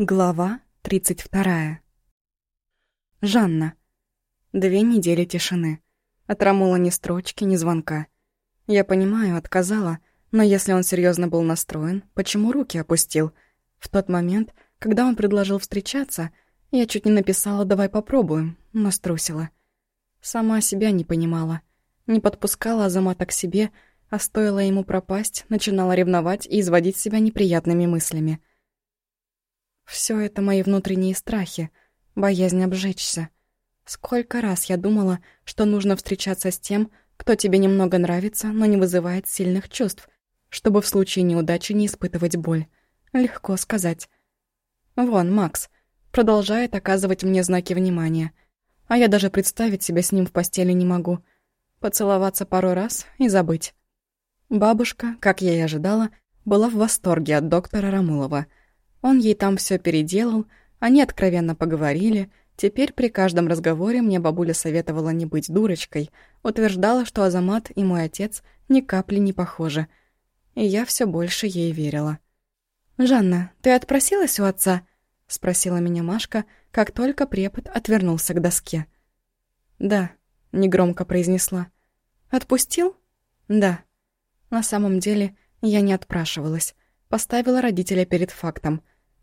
Глава 32. Жанна. Две недели тишины. От Рамула ни строчки, ни звонка. Я понимаю, отказала, но если он серьезно был настроен, почему руки опустил? В тот момент, когда он предложил встречаться, я чуть не написала «давай попробуем», но струсила. Сама себя не понимала. Не подпускала Азамата к себе, а стоило ему пропасть, начинала ревновать и изводить себя неприятными мыслями. Все это мои внутренние страхи, боязнь обжечься. Сколько раз я думала, что нужно встречаться с тем, кто тебе немного нравится, но не вызывает сильных чувств, чтобы в случае неудачи не испытывать боль. Легко сказать. Вон, Макс продолжает оказывать мне знаки внимания, а я даже представить себя с ним в постели не могу. Поцеловаться пару раз и забыть. Бабушка, как я и ожидала, была в восторге от доктора Рамулова — он ей там все переделал, они откровенно поговорили. Теперь при каждом разговоре мне бабуля советовала не быть дурочкой, утверждала, что Азамат и мой отец ни капли не похожи. И я все больше ей верила. «Жанна, ты отпросилась у отца?» — спросила меня Машка, как только препод отвернулся к доске. «Да», — негромко произнесла. «Отпустил?» «Да». На самом деле я не отпрашивалась. Поставила родителя перед фактом.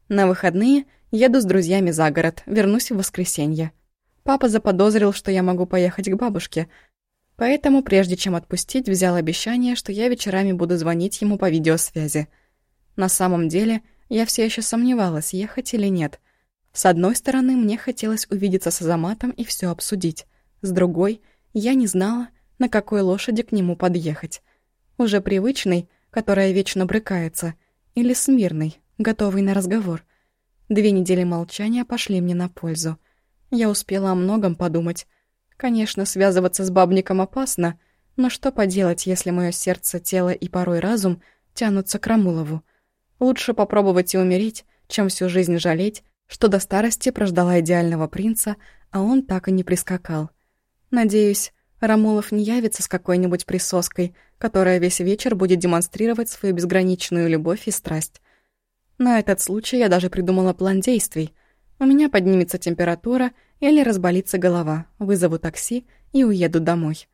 На выходные еду с друзьями за город, вернусь в воскресенье. Папа заподозрил, что я могу поехать к бабушке, поэтому, прежде чем отпустить, взял обещание, что я вечерами буду звонить ему по видеосвязи. На самом деле, я все еще сомневалась, ехать или нет. С одной стороны, мне хотелось увидеться с Азаматом и все обсудить. С другой, я не знала, на какой лошади к нему подъехать. Уже привычный, которая вечно брыкается, или смирный, готовый на разговор. Две недели молчания пошли мне на пользу. Я успела о многом подумать. Конечно, связываться с бабником опасно, но что поделать, если мое сердце, тело и порой разум тянутся к Рамулову? Лучше попробовать и умереть, чем всю жизнь жалеть, что до старости прождала идеального принца, а он так и не прискакал. Надеюсь, Рамулов не явится с какой-нибудь присоской, которая весь вечер будет демонстрировать свою безграничную любовь и страсть. На этот случай я даже придумала план действий. У меня поднимется температура или разболится голова, вызову такси и уеду домой.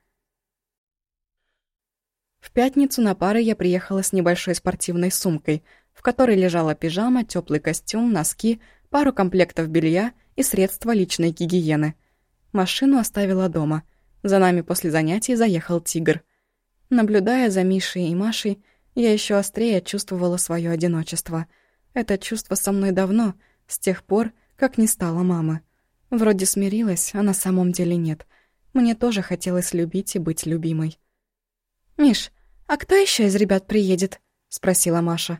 В пятницу на пары я приехала с небольшой спортивной сумкой, в которой лежала пижама, теплый костюм, носки, пару комплектов белья и средства личной гигиены. Машину оставила дома. За нами после занятий заехал тигр. Наблюдая за Мишей и Машей, я еще острее чувствовала свое одиночество — это чувство со мной давно, с тех пор, как не стало мамы. Вроде смирилась, а на самом деле нет. Мне тоже хотелось любить и быть любимой. «Миш, а кто еще из ребят приедет?» — спросила Маша.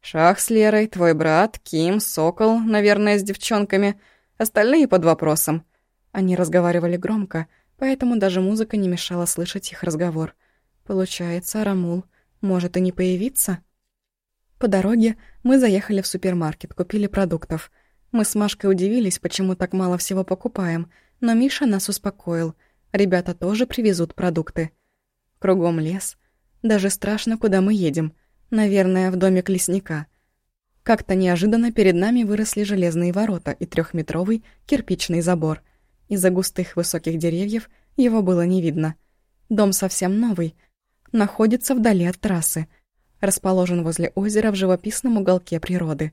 «Шах с Лерой, твой брат, Ким, Сокол, наверное, с девчонками. Остальные под вопросом». Они разговаривали громко, поэтому даже музыка не мешала слышать их разговор. Получается, Рамул может и не появиться? По дороге мы заехали в супермаркет, купили продуктов. Мы с Машкой удивились, почему так мало всего покупаем, но Миша нас успокоил. Ребята тоже привезут продукты. Кругом лес. Даже страшно, куда мы едем. Наверное, в домик лесника. Как-то неожиданно перед нами выросли железные ворота и трехметровый кирпичный забор. Из-за густых высоких деревьев его было не видно. Дом совсем новый. Находится вдали от трассы — расположен возле озера в живописном уголке природы.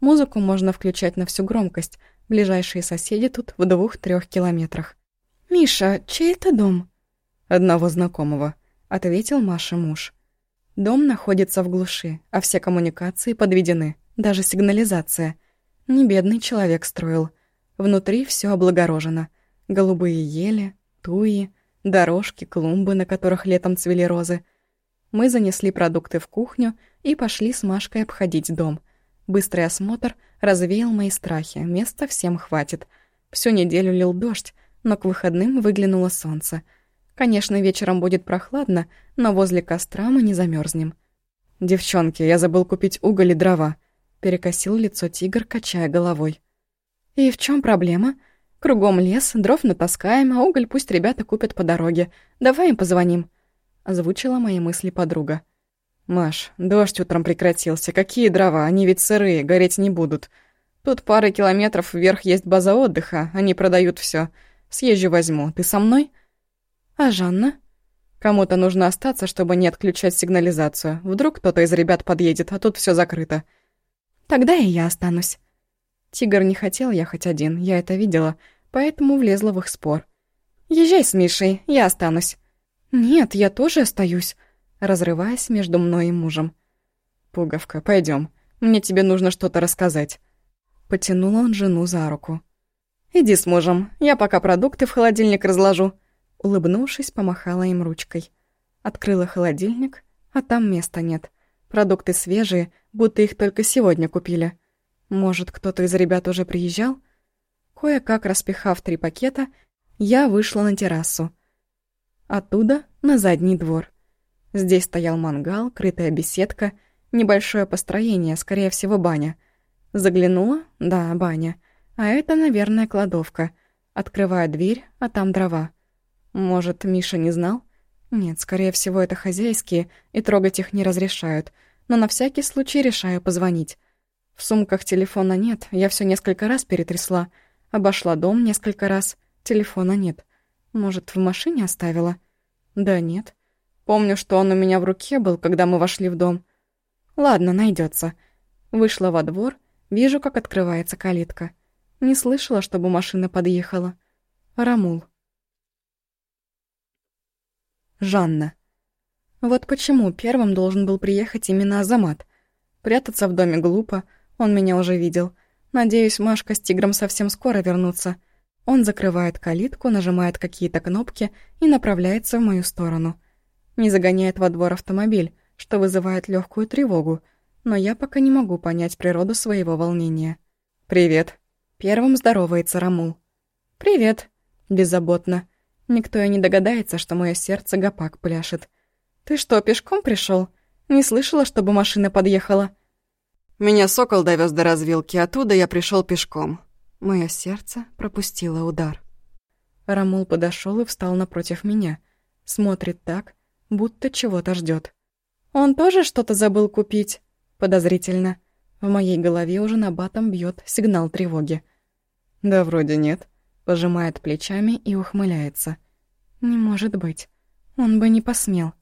Музыку можно включать на всю громкость, ближайшие соседи тут в двух-трех километрах. «Миша, чей это дом?» «Одного знакомого», — ответил Маша муж. Дом находится в глуши, а все коммуникации подведены, даже сигнализация. Не бедный человек строил. Внутри все облагорожено. Голубые ели, туи, дорожки, клумбы, на которых летом цвели розы — мы занесли продукты в кухню и пошли с Машкой обходить дом. Быстрый осмотр развеял мои страхи, места всем хватит. Всю неделю лил дождь, но к выходным выглянуло солнце. Конечно, вечером будет прохладно, но возле костра мы не замерзнем. «Девчонки, я забыл купить уголь и дрова», — перекосил лицо тигр, качая головой. «И в чем проблема? Кругом лес, дров натаскаем, а уголь пусть ребята купят по дороге. Давай им позвоним» озвучила мои мысли подруга. «Маш, дождь утром прекратился. Какие дрова? Они ведь сырые, гореть не будут. Тут пары километров вверх есть база отдыха, они продают все. Съезжу возьму. Ты со мной? А Жанна? Кому-то нужно остаться, чтобы не отключать сигнализацию. Вдруг кто-то из ребят подъедет, а тут все закрыто. Тогда и я останусь. Тигр не хотел ехать один, я это видела, поэтому влезла в их спор. «Езжай с Мишей, я останусь». «Нет, я тоже остаюсь», разрываясь между мной и мужем. «Пуговка, пойдем. Мне тебе нужно что-то рассказать». Потянул он жену за руку. «Иди с мужем, я пока продукты в холодильник разложу». Улыбнувшись, помахала им ручкой. Открыла холодильник, а там места нет. Продукты свежие, будто их только сегодня купили. Может, кто-то из ребят уже приезжал? Кое-как распихав три пакета, я вышла на террасу. Оттуда на задний двор. Здесь стоял мангал, крытая беседка, небольшое построение, скорее всего, баня. Заглянула? Да, баня. А это, наверное, кладовка. Открываю дверь, а там дрова. Может, Миша не знал? Нет, скорее всего, это хозяйские, и трогать их не разрешают. Но на всякий случай решаю позвонить. В сумках телефона нет, я все несколько раз перетрясла. Обошла дом несколько раз, телефона нет. Может, в машине оставила? Да нет. Помню, что он у меня в руке был, когда мы вошли в дом. Ладно, найдется. Вышла во двор, вижу, как открывается калитка. Не слышала, чтобы машина подъехала. Рамул. Жанна. Вот почему первым должен был приехать именно Азамат. Прятаться в доме глупо, он меня уже видел. Надеюсь, Машка с тигром совсем скоро вернутся. Он закрывает калитку, нажимает какие-то кнопки и направляется в мою сторону. Не загоняет во двор автомобиль, что вызывает легкую тревогу, но я пока не могу понять природу своего волнения. «Привет». Первым здоровается Рамул. «Привет», беззаботно. Никто и не догадается, что мое сердце гопак пляшет. «Ты что, пешком пришел? Не слышала, чтобы машина подъехала?» «Меня сокол довез до развилки, оттуда я пришел пешком». Мое сердце пропустило удар. Рамул подошел и встал напротив меня. Смотрит так, будто чего-то ждет. «Он тоже что-то забыл купить?» Подозрительно. В моей голове уже на батом бьет сигнал тревоги. «Да вроде нет», пожимает плечами и ухмыляется. «Не может быть. Он бы не посмел.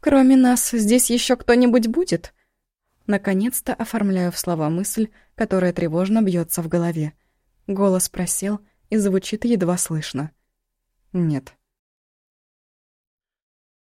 Кроме нас, здесь еще кто-нибудь будет?» Наконец-то оформляю в слова мысль, которая тревожно бьется в голове. Голос просел и звучит едва слышно. «Нет».